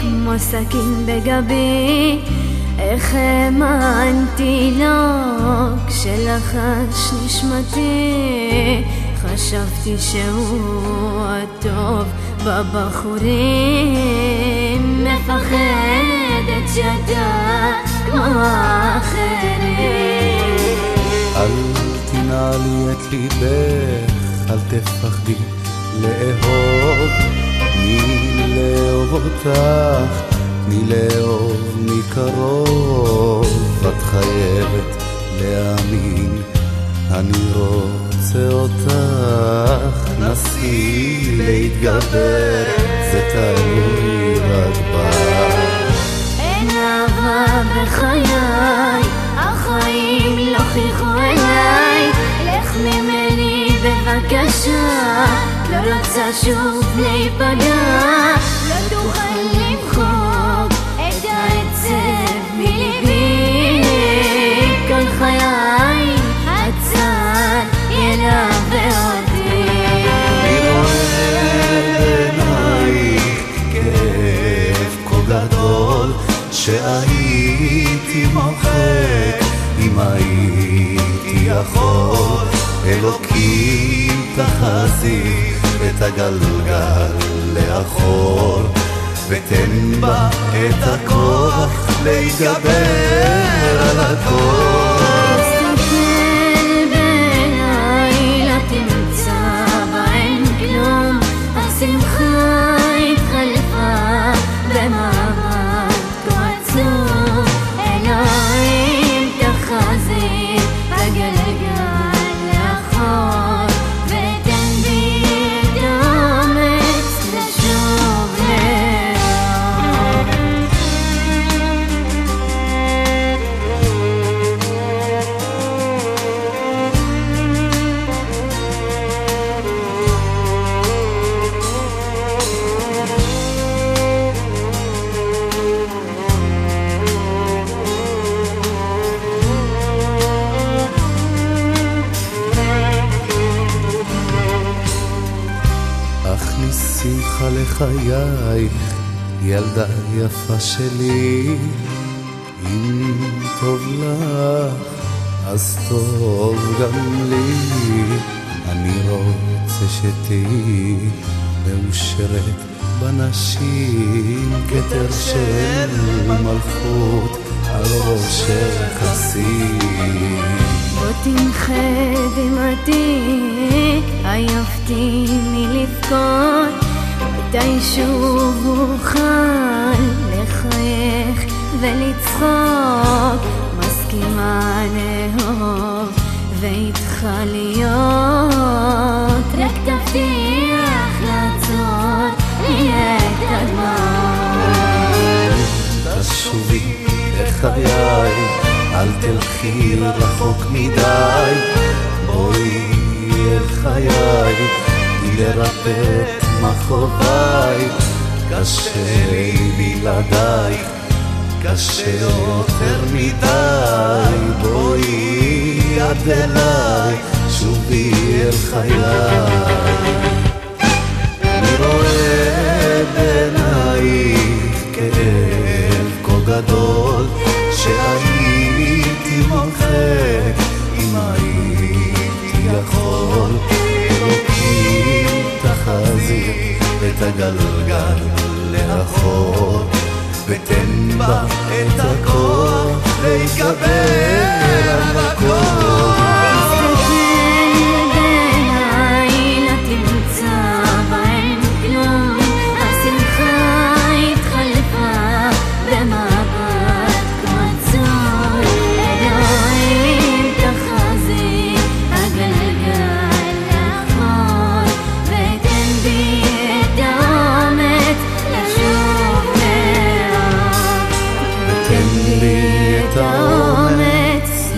כמו סכין בגבי איך האמנתי לו כשלחש נשמתי? חשבתי שהוא הטוב בבחורים. מפחדת שידע כמו האחרים אל תנעלי את ליבך, אל תפחדי לאהוב אותך, תני לאהוב מקרוב, את חייבת להאמין, אני רוצה אותך, נסי להתגבר, זה תלוי רק בך. אין אהבה בחיי, החיים לא חייכו אליי, לך ממני בבקשה, לא רוצה שוב להיפגע, לא תוכל למחוק את העצב מליבי, כל חיי הצער ילווה אותי. אני רואה בעינייך כאב כה גדול שהייתי מוחק אם הייתי יכול אלוקים תחזיר את הגלגל לאחור ותן בה את הכוח להתגבר על הכל הכניס שמחה לחייך, ילדה יפה שלי. אם טוב לך, אז טוב גם לי. אני רוצה שתהיי מאושרת בנשים, כתר של מלכות על ראשך אשים. תמחה דמעתי, עייפתי מלבכות, מתי שוב אוכל לחייך ולצחוק, מסכימה לאהוב ואיתך להיות, רק תבטיח לעצור לי את הדמעות. תשובי לחיי, אל תלכי רחוק מדי, בואי אל חיי, לרפא את מכאוביי, קשה לי בלעדייך, קשה יותר מדי, בואי עד אליי, שובי אל חיי. הגלגל לאחור ותן בה את הכוח להתגבר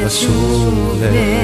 そうね。